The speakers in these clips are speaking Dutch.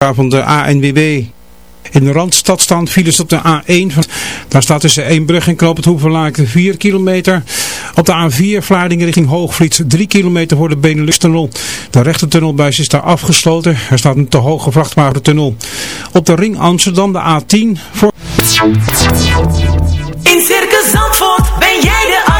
van de ANWB. In de Randstad staan files op de A1. Daar staat tussen Eembrug en Knoop het Hoevenlaken 4 kilometer. Op de A4 Vlaardingen richting Hoogvliet 3 kilometer voor de Benelux-tunnel. De rechtertunnelbuis is daar afgesloten. Er staat een te hoge vrachtwagentunnel. Op de ring Amsterdam de A10 voor... In Circus Zandvoort ben jij de.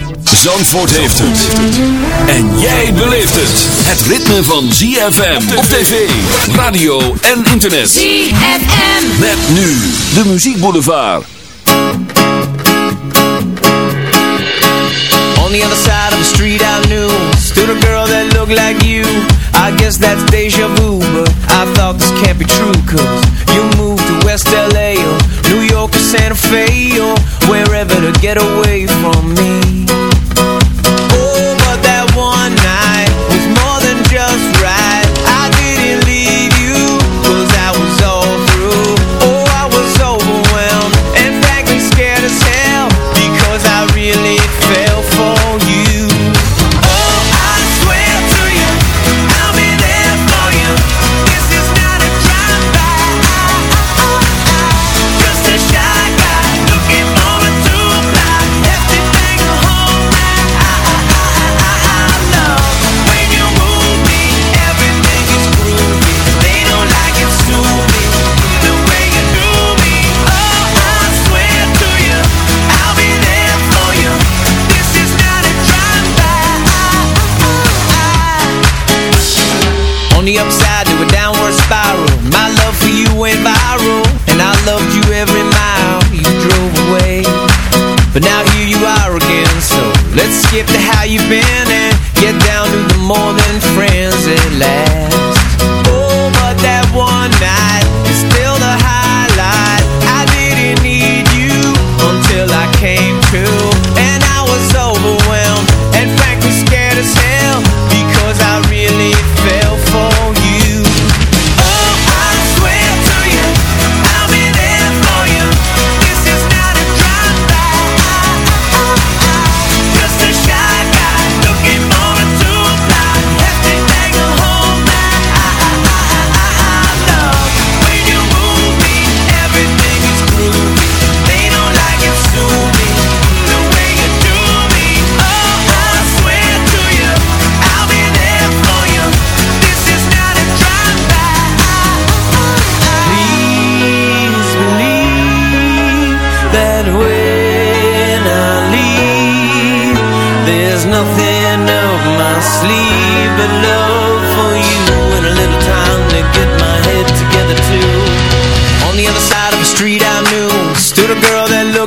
Zandvoort heeft het. En jij beleeft het. Het ritme van ZFM op tv, radio en internet. ZFM. Met nu de muziekboulevard. On the other side of the street I knew Stood a girl that looked like you I guess that's deja vu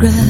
photograph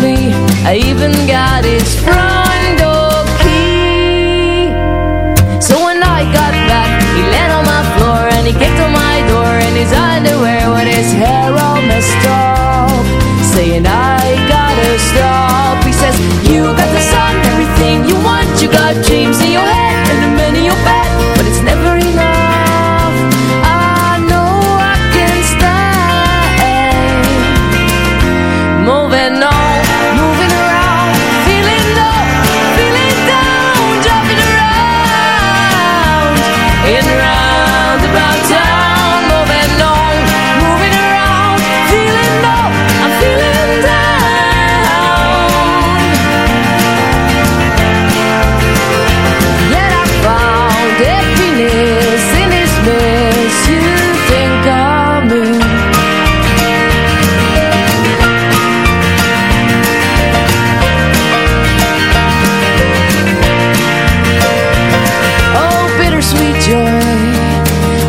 me. I even got his front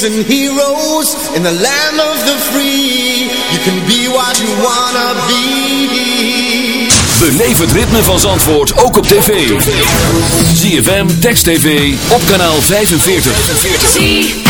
kings and heroes in the land of the free. You can be what you wanna be. Beleef het ritme van Zandvoort ook op tv. ZFM, Text TV, op kanaal 45. 45.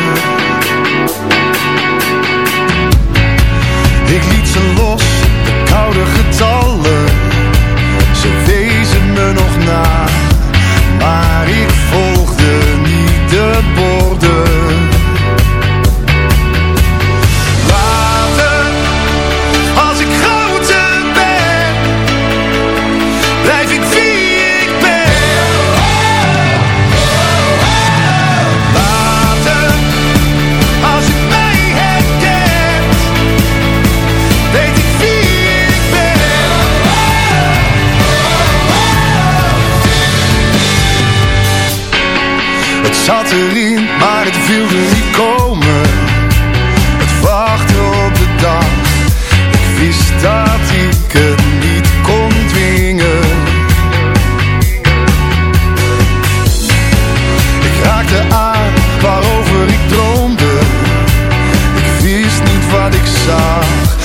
Wat ik zag,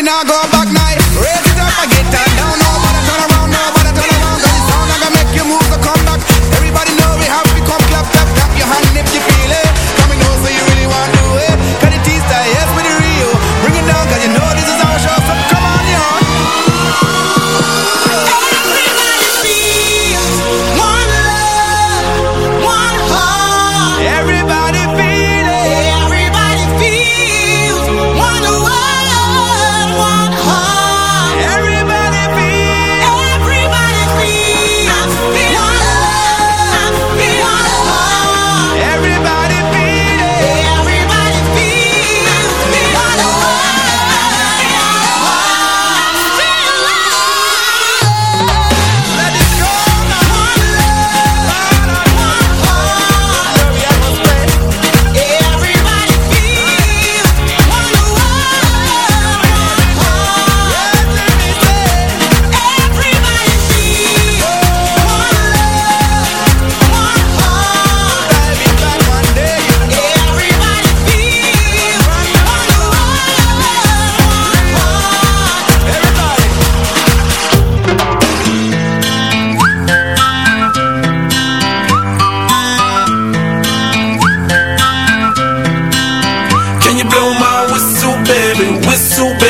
we're not going super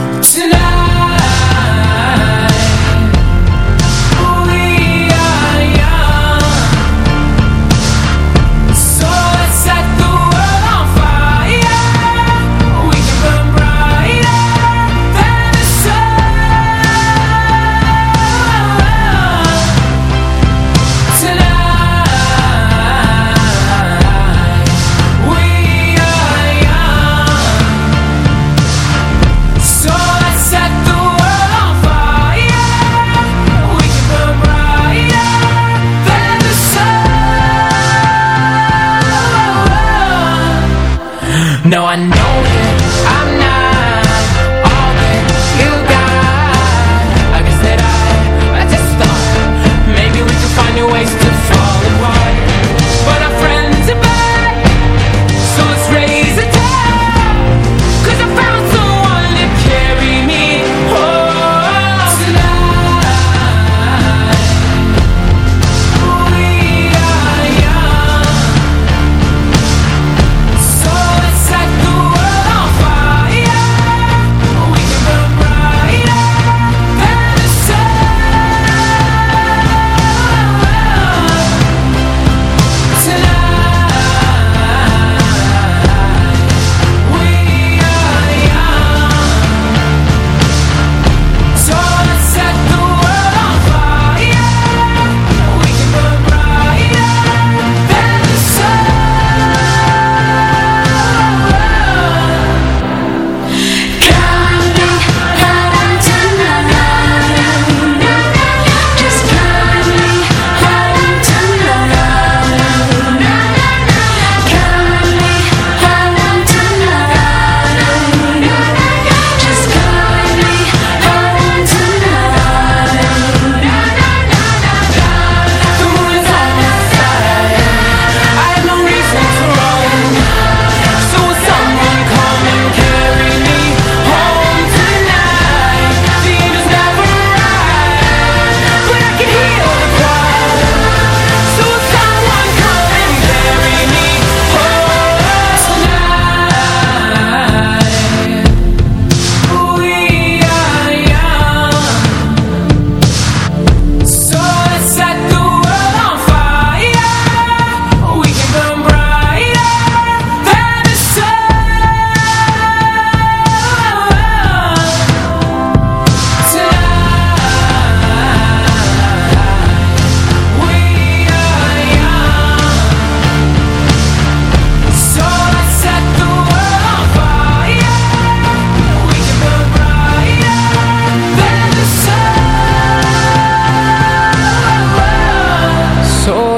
No, I know.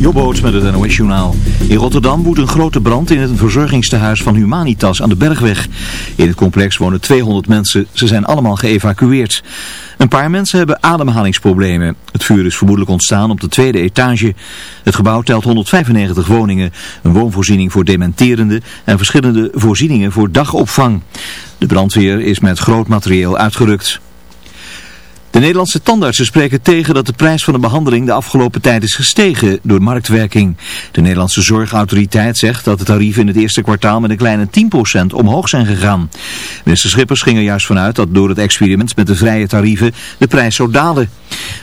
Jobboot met het NOS Journaal. In Rotterdam woedt een grote brand in het verzorgingstehuis van Humanitas aan de Bergweg. In het complex wonen 200 mensen. Ze zijn allemaal geëvacueerd. Een paar mensen hebben ademhalingsproblemen. Het vuur is vermoedelijk ontstaan op de tweede etage. Het gebouw telt 195 woningen, een woonvoorziening voor dementerenden en verschillende voorzieningen voor dagopvang. De brandweer is met groot materieel uitgerukt. De Nederlandse tandartsen spreken tegen dat de prijs van de behandeling de afgelopen tijd is gestegen door marktwerking. De Nederlandse Zorgautoriteit zegt dat de tarieven in het eerste kwartaal met een kleine 10% omhoog zijn gegaan. Minister Schippers ging er juist vanuit dat door het experiment met de vrije tarieven de prijs zou dalen.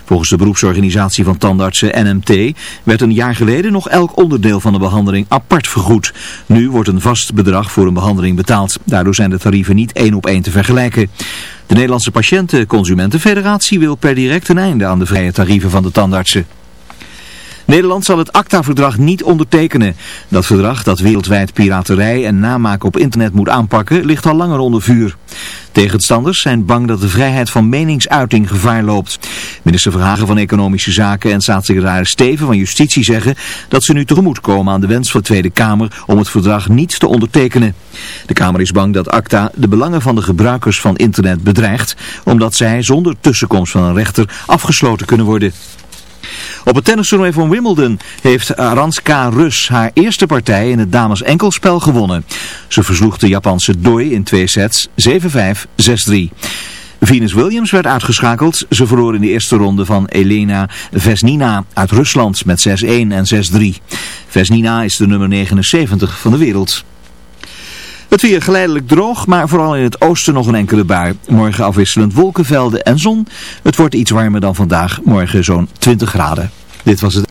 Volgens de beroepsorganisatie van tandartsen NMT werd een jaar geleden nog elk onderdeel van de behandeling apart vergoed. Nu wordt een vast bedrag voor een behandeling betaald. Daardoor zijn de tarieven niet één op één te vergelijken. De Nederlandse Patiënten-Consumentenfederatie wil per direct een einde aan de vrije tarieven van de tandartsen. Nederland zal het ACTA-verdrag niet ondertekenen. Dat verdrag dat wereldwijd piraterij en namaak op internet moet aanpakken ligt al langer onder vuur. Tegenstanders zijn bang dat de vrijheid van meningsuiting gevaar loopt. Minister Verhagen van Economische Zaken en staatssecretaris Steven van Justitie zeggen dat ze nu tegemoet komen aan de wens van de Tweede Kamer om het verdrag niet te ondertekenen. De Kamer is bang dat ACTA de belangen van de gebruikers van internet bedreigt, omdat zij zonder tussenkomst van een rechter afgesloten kunnen worden. Op het tennistoernooi van Wimbledon heeft Aranska Rus haar eerste partij in het dames enkelspel gewonnen. Ze versloeg de Japanse Doi in twee sets 7-5, 6-3. Venus Williams werd uitgeschakeld. Ze verloor in de eerste ronde van Elena Vesnina uit Rusland met 6-1 en 6-3. Vesnina is de nummer 79 van de wereld. Het weer geleidelijk droog, maar vooral in het oosten nog een enkele bui. Morgen afwisselend wolkenvelden en zon. Het wordt iets warmer dan vandaag, morgen zo'n 20 graden. Dit was het.